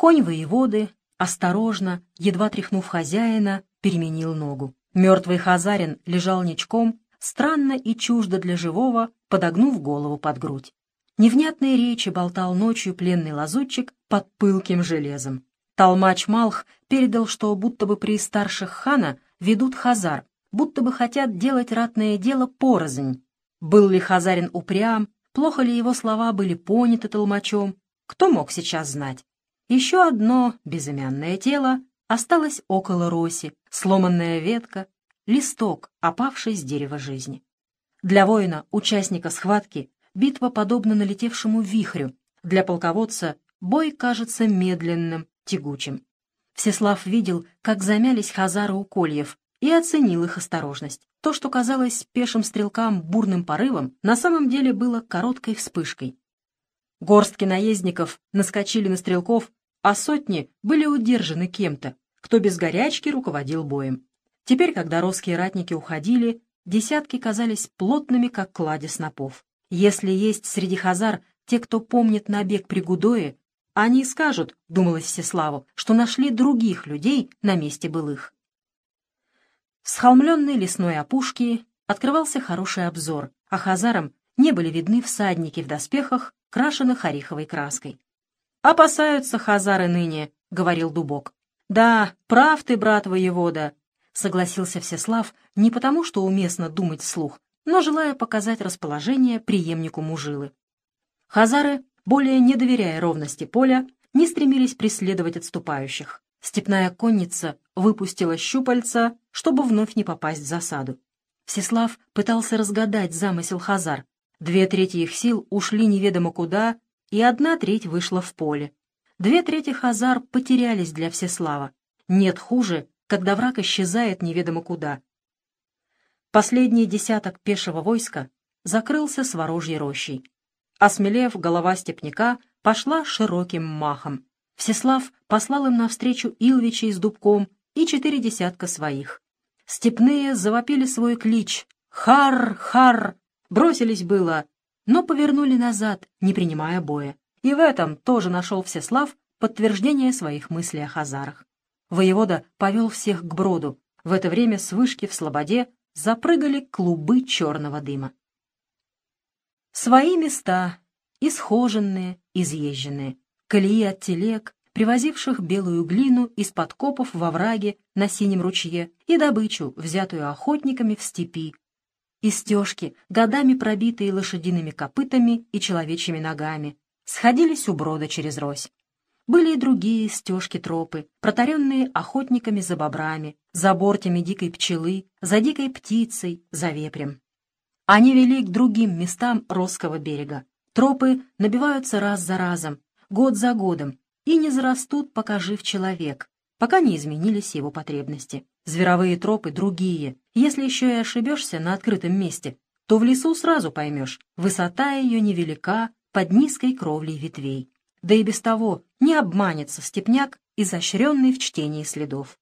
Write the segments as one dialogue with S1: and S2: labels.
S1: Конь воеводы, осторожно, едва тряхнув хозяина, переменил ногу. Мертвый хазарин лежал ничком, странно и чуждо для живого, подогнув голову под грудь. Невнятные речи болтал ночью пленный лазутчик под пылким железом. Толмач Малх передал, что будто бы при старших хана ведут хазар, будто бы хотят делать ратное дело порознь. Был ли хазарин упрям, плохо ли его слова были поняты толмачом, кто мог сейчас знать? Еще одно безымянное тело осталось около роси, сломанная ветка, листок, опавший с дерева жизни. Для воина, участника схватки, битва подобна налетевшему вихрю, для полководца бой кажется медленным, тягучим. Всеслав видел, как замялись хазары у кольев, и оценил их осторожность. То, что казалось пешим стрелкам бурным порывом, на самом деле было короткой вспышкой. Горстки наездников наскочили на стрелков, а сотни были удержаны кем-то, кто без горячки руководил боем. Теперь, когда русские ратники уходили, десятки казались плотными, как клади снопов. Если есть среди хазар те, кто помнит набег при Гудое, они скажут, думалось Всеславу, что нашли других людей на месте былых. С холмленной лесной опушки открывался хороший обзор, а хазарам не были видны всадники в доспехах, крашенных ореховой краской. «Опасаются хазары ныне», — говорил Дубок. «Да, прав ты, брат воевода», — согласился Всеслав не потому, что уместно думать вслух, но желая показать расположение преемнику Мужилы. Хазары более не доверяя ровности поля, не стремились преследовать отступающих. Степная конница выпустила щупальца, чтобы вновь не попасть в засаду. Всеслав пытался разгадать замысел Хазар. Две трети их сил ушли неведомо куда, и одна треть вышла в поле. Две трети Хазар потерялись для Всеслава. Нет хуже, когда враг исчезает неведомо куда. Последний десяток пешего войска закрылся с ворожьей рощей. Осмелев, голова степняка пошла широким махом. Всеслав послал им навстречу Илвичей с дубком и четыре десятка своих. Степные завопили свой клич «Хар! Хар!» Бросились было, но повернули назад, не принимая боя. И в этом тоже нашел Всеслав подтверждение своих мыслей о хазарах. Воевода повел всех к броду. В это время с вышки в слободе запрыгали клубы черного дыма. Свои места, исхоженные, изъезженные, колеи от телег, привозивших белую глину из подкопов во враге на синем ручье и добычу, взятую охотниками в степи, и стежки, годами пробитые лошадиными копытами и человечьими ногами, сходились у брода через рось. Были и другие стежки-тропы, протаренные охотниками за бобрами, за бортями дикой пчелы, за дикой птицей, за вепрем. Они вели к другим местам Росского берега. Тропы набиваются раз за разом, год за годом, и не зарастут, пока жив человек, пока не изменились его потребности. Зверовые тропы другие. Если еще и ошибешься на открытом месте, то в лесу сразу поймешь, высота ее невелика под низкой кровлей ветвей. Да и без того не обманется степняк, изощренный в чтении следов.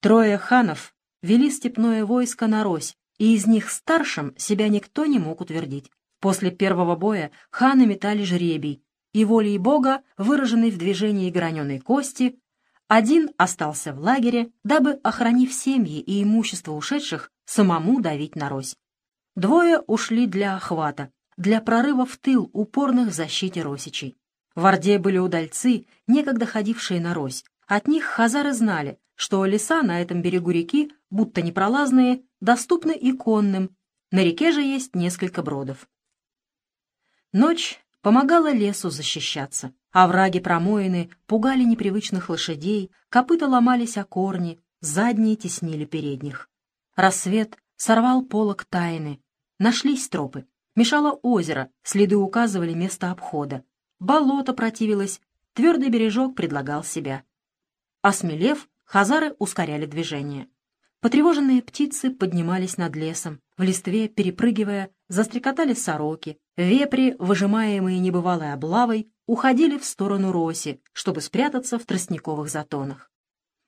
S1: Трое ханов вели степное войско на Рось, и из них старшим себя никто не мог утвердить. После первого боя ханы метали жребий, и волей Бога, выраженной в движении граненой кости, один остался в лагере, дабы, охранив семьи и имущество ушедших, самому давить на Рось. Двое ушли для охвата, для прорыва в тыл упорных в защите росичей. В Орде были удальцы, некогда ходившие на Рось. От них хазары знали, что леса на этом берегу реки, будто непролазные, доступны и конным. На реке же есть несколько бродов. Ночь помогала лесу защищаться. Овраги промоины пугали непривычных лошадей, копыта ломались о корни, задние теснили передних. Рассвет сорвал полок тайны. Нашлись тропы. Мешало озеро, следы указывали место обхода. Болото противилось, твердый бережок предлагал себя. Осмелев, хазары ускоряли движение. Потревоженные птицы поднимались над лесом, в листве, перепрыгивая, застрекотали сороки, вепри, выжимаемые небывалой облавой, уходили в сторону роси, чтобы спрятаться в тростниковых затонах.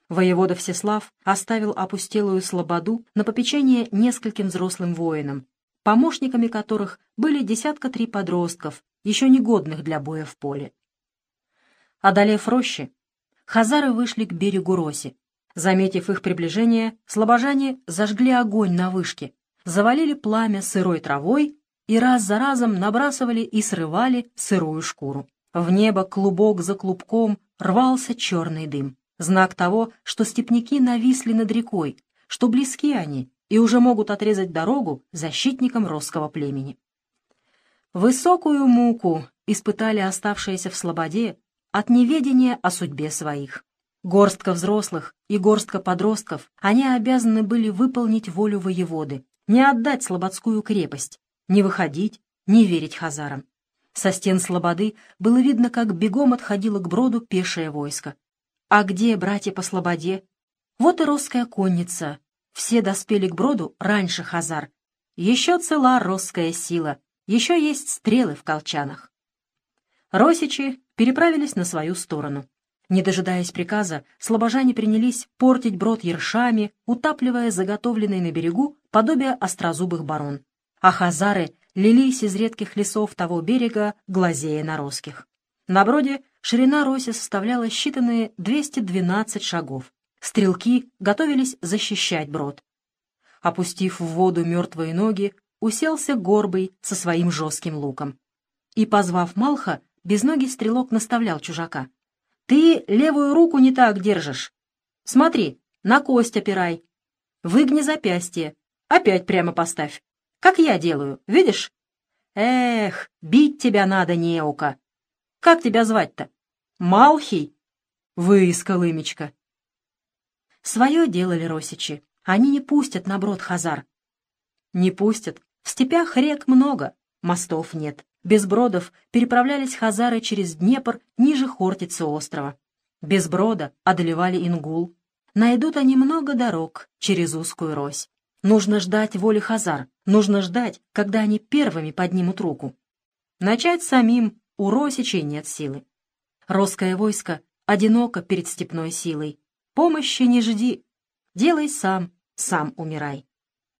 S1: Воевода Всеслав оставил опустелую слободу на попечение нескольким взрослым воинам, помощниками которых были десятка три подростков, еще негодных для боя в поле. Одолев рощи, хазары вышли к берегу Роси. Заметив их приближение, слобожане зажгли огонь на вышке, завалили пламя сырой травой и раз за разом набрасывали и срывали сырую шкуру. В небо клубок за клубком рвался черный дым. Знак того, что степняки нависли над рекой, что близки они и уже могут отрезать дорогу защитникам русского племени. Высокую муку испытали оставшиеся в слободе от неведения о судьбе своих. Горстка взрослых и горстка подростков, они обязаны были выполнить волю воеводы, не отдать слободскую крепость, не выходить, не верить хазарам. Со стен слободы было видно, как бегом отходило к броду пешее войско. А где братья по слободе? Вот и русская конница. Все доспели к броду раньше хазар. Еще цела русская сила, еще есть стрелы в колчанах. Росичи переправились на свою сторону. Не дожидаясь приказа, слобожане принялись портить брод ершами, утапливая заготовленные на берегу подобие острозубых барон. А хазары лились из редких лесов того берега, глазея на русских. На броде ширина роси составляла считанные 212 шагов. Стрелки готовились защищать брод. Опустив в воду мертвые ноги, уселся горбый со своим жестким луком. И, позвав Малха, безногий стрелок наставлял чужака. «Ты левую руку не так держишь. Смотри, на кость опирай. Выгни запястье. Опять прямо поставь. Как я делаю, видишь? Эх, бить тебя надо, неука. Как тебя звать-то? Малхий? Выискал имечко. Свое делали росичи. Они не пустят на брод хазар. Не пустят, в степях рек много, мостов нет. Без бродов переправлялись хазары через Днепр ниже Хортицы острова. Без брода одолевали Ингул. Найдут они много дорог через узкую рось. Нужно ждать воли хазар, нужно ждать, когда они первыми поднимут руку. Начать самим у Росичей нет силы. Русское войско одиноко перед степной силой. Помощи не жди. Делай сам, сам умирай.